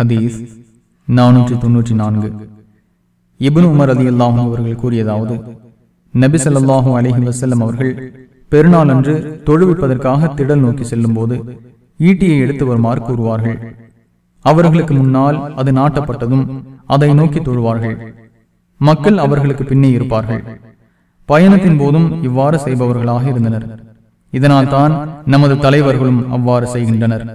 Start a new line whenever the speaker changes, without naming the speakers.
ஹதீஸ் நானூற்றி தொன்னூற்றி நான்கு. இபுன் உமர் அலி அல்லாஹும் அவர்கள் கூறியதாவது நபி ஸல்லல்லாஹு அலைஹி வசல்லம் அவர்கள் பெருநாள் அன்று தொழுவிப்பதற்காக திடல் நோக்கி செல்லும் போது ஈட்டியை எடுத்து வருமாறு கூறுவார்கள். அவர்களுக்கு முன்னால் அது நாட்டப்பட்டதும் அதை நோக்கி தொழுவார்கள். மக்கள் அவர்களுக்கு பின்னே இருப்பார்கள். பயணத்தின் போதும் இவ்வாறு செய்பவர்களாக இருந்தனர். இதனால் தான் நமது தலைவர்களும் அவ்வாறு செய்கின்றனர்.